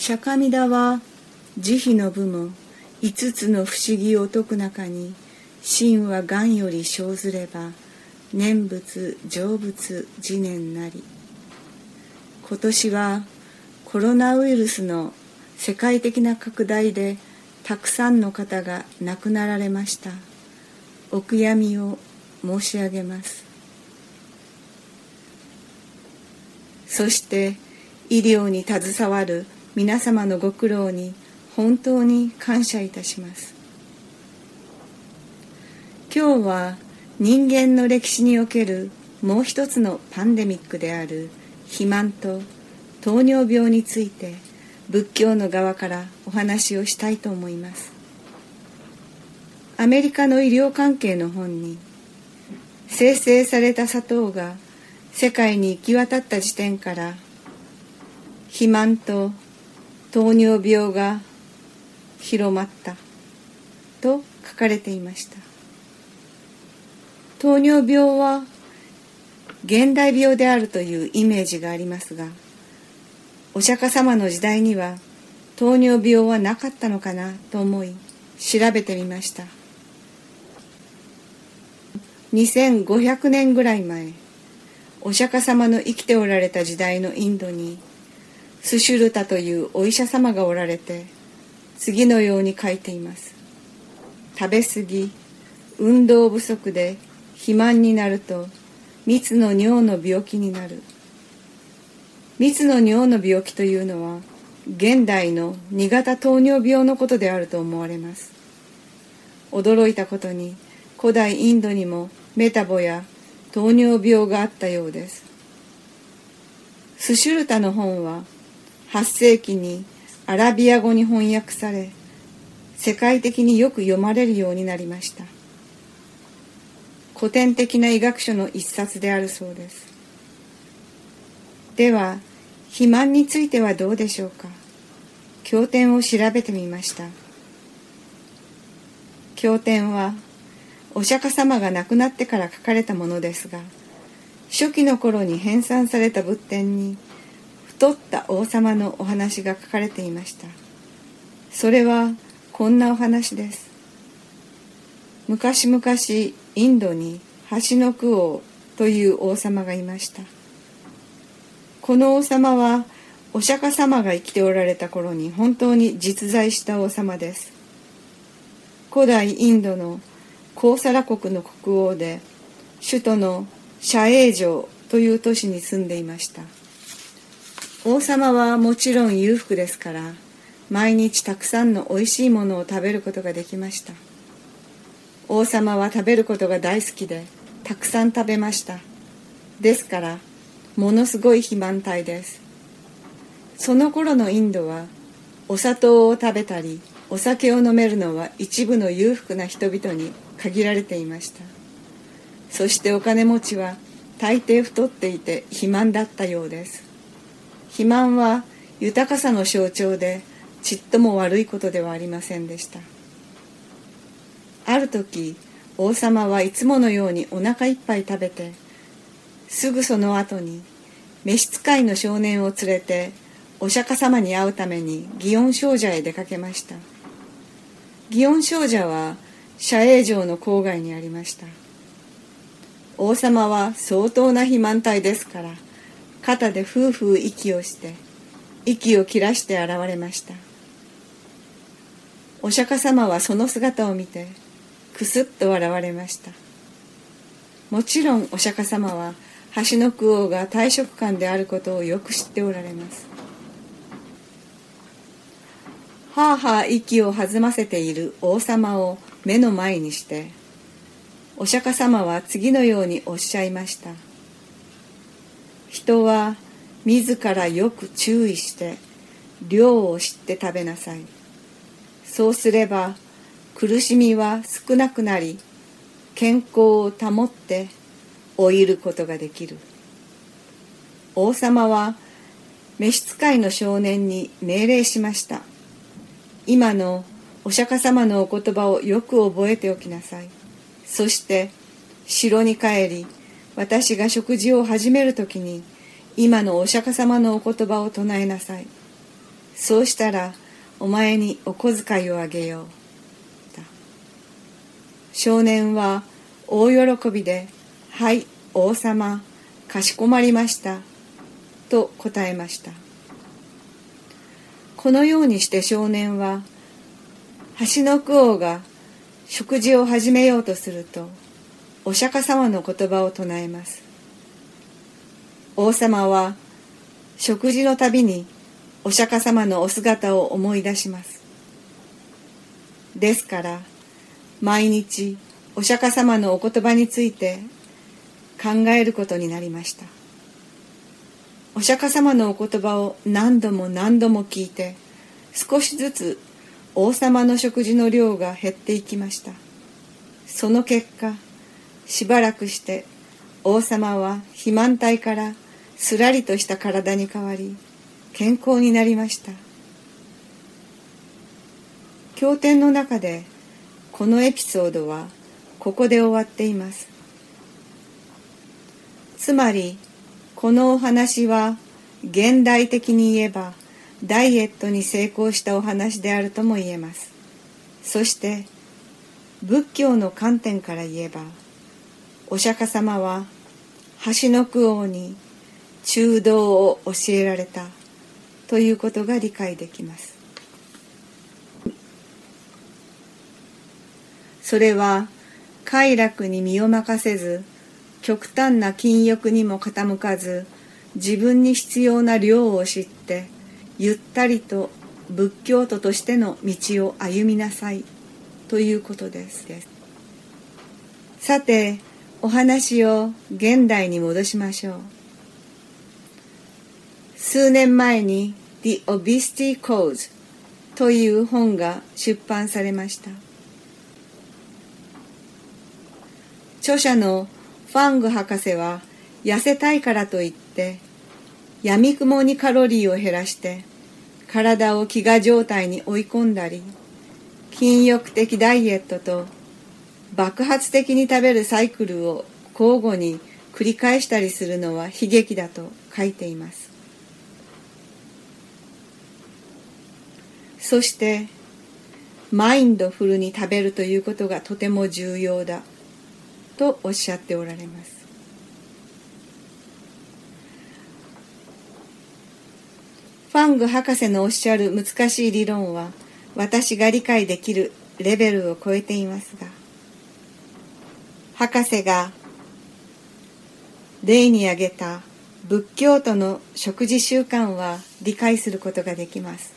釈迦弥陀は慈悲の部も五つの不思議を解く中に真は癌より生ずれば念仏成仏自念なり。今年はコロナウイルスの世界的な拡大でたくさんの方が亡くなられました。お悔やみを申し上げます。そして医療に携わる皆様のご苦労に本当に感謝いたします。今日は人間の歴史におけるもう一つのパンデミックである肥満と糖尿病について仏教の側からお話をしたいと思います。アメリカの医療関係の本に生成された砂糖が世界に行き渡った時点から肥満と糖尿病が広まった。と書かれていました。糖尿病は現代病であるというイメージがありますがお釈迦様の時代には糖尿病はなかったのかなと思い調べてみました。2500年ぐらい前お釈迦様の生きておられた時代のインドにスシュルタというお医者様がおられて次のように書いています。食べ過ぎ運動不足で肥満になると蜜の尿の病気になる。蜜の尿の病気というのは現代の2型糖尿病のことであると思われます。驚いたことに古代インドにもメタボや糖尿病があったようです。スシュルタの本は8世紀にアラビア語に翻訳され世界的によく読まれるようになりました。古典的な医学書の一冊であるそうです。では肥満についてはどうでしょうか？経典を調べてみました。経典はお釈迦様が亡くなってから書かれたものですが初期の頃に編纂された仏典に太った王様のお話が書かれていました。それはこんなお話です。昔々インドに橋の区王という王様がいました。この王様はお釈迦様が生きておられた頃に本当に実在した王様です。古代インドのコーサラ国の国王で首都のシャエー城という都市に住んでいました。王様はもちろん裕福ですから毎日たくさんの美味しいものを食べることができました。王様は食べることが大好きでたくさん食べました。ですからものすごい肥満体です。その頃のインドはお砂糖を食べたりお酒を飲めるのは一部の裕福な人々に限られていました。そしてお金持ちは大抵太っていて肥満だったようです。肥満は豊かさの象徴でちっとも悪いことではありませんでした。ある時王様はいつものようにお腹いっぱい食べてすぐその後に召使いの少年を連れてお釈迦様に会うために祇園少女へ出かけました。祇園少女は社営城の郊外にありました。王様は相当な肥満体ですから肩でふうふう息をして息を切らして現れました。お釈迦様はその姿を見てくすっと笑われました。もちろんお釈迦様は橋の九王が大食漢であることをよく知っておられます。はあはあ息を弾ませている王様を目の前にしてお釈迦様は次のようにおっしゃいました「人は自らよく注意して量を知って食べなさい。そうすれば苦しみは少なくなり健康を保って老いることができる。王様は召使いの少年に命令しました。今のお釈迦様のお言葉をよく覚えておきなさい。そして城に帰り私が食事を始める時に今のお釈迦様のお言葉を唱えなさいそうしたらお前にお小遣いをあげよう。少年は大喜びで、はい、王様、かしこまりました。と答えました。このようにして少年は、橋の九王が食事を始めようとすると、お釈迦様の言葉を唱えます。王様は食事のたびにお釈迦様のお姿を思い出します。ですから、毎日お釈迦様のお言葉について考えることになりました。お釈迦様のお言葉を何度も何度も聞いて、少しずつ王様の食事の量が減っていきました。その結果、しばらくして王様は肥満体からすらりとした体に変わり健康になりました。経典の中でこのエピソードはここで終わっています。つまりこのお話は現代的に言えばダイエットに成功したお話であるとも言えます。そして仏教の観点から言えばお釈迦様は橋の九王に中道を教えられたということが理解できます。それは快楽に身を任せず極端な禁欲にも傾かず自分に必要な量を知ってゆったりと仏教徒としての道を歩みなさいということです。さてお話を現代に戻しましょう。数年前に The Obesity Cause という本が出版されました。著者のファング博士は痩せたいからといって闇雲にカロリーを減らして体を飢餓状態に追い込んだり禁欲的ダイエットと爆発的に食べるサイクルを交互に繰り返したりするのは悲劇だと書いています。そしてマインドフルに食べるということがとても重要だとおっしゃっておられます。ファング博士のおっしゃる難しい理論は私が理解できるレベルを超えていますが博士が例に挙げた仏教徒の食事習慣は理解することができます。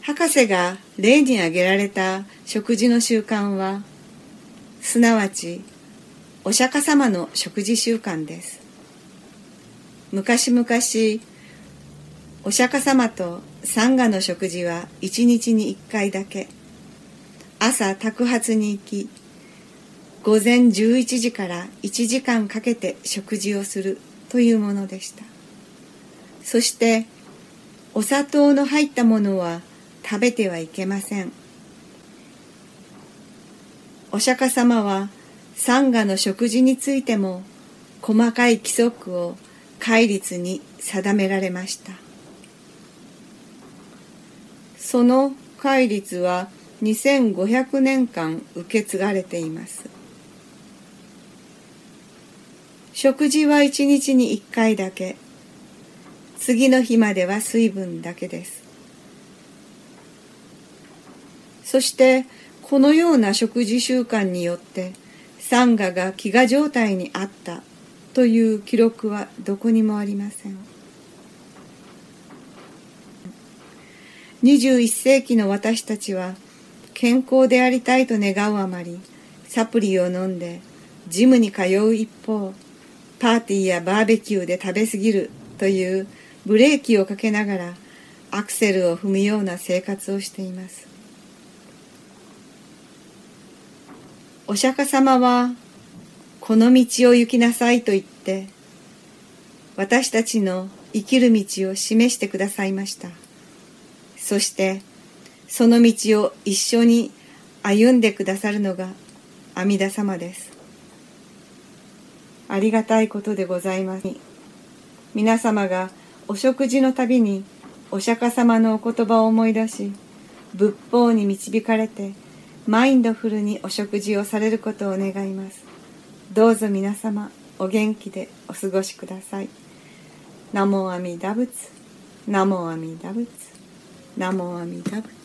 博士が例に挙げられた食事の習慣はすなわちお釈迦様の食事習慣です。昔々お釈迦様とサンガの食事は一日に一回だけ。朝托発に行き午前11時から1時間かけて食事をするというものでした。そしてお砂糖の入ったものは食べてはいけません。お釈迦様はサンガの食事についても細かい規則を戒律に定められました。その戒律は2500年間受け継がれています。食事は1日に1回だけ。次の日までは水分だけです。そしてこのような食事習慣によってサンガが飢餓状態にあったという記録はどこにもありません。21世紀の私たちは健康でありたいと願うあまりサプリを飲んでジムに通う一方パーティーやバーベキューで食べ過ぎるというブレーキをかけながらアクセルを踏むような生活をしています。お釈迦様はこの道を行きなさいと言って私たちの生きる道を示してくださいました。そしてその道を一緒に歩んでくださるのが阿弥陀様です。ありがたいことでございます。皆様がお食事のたびにお釈迦様のお言葉を思い出し仏法に導かれてマインドフルにお食事をされることを願います。どうぞ皆様お元気でお過ごしください。ナモアミダ仏ナモアミダ仏ナモアミダ仏。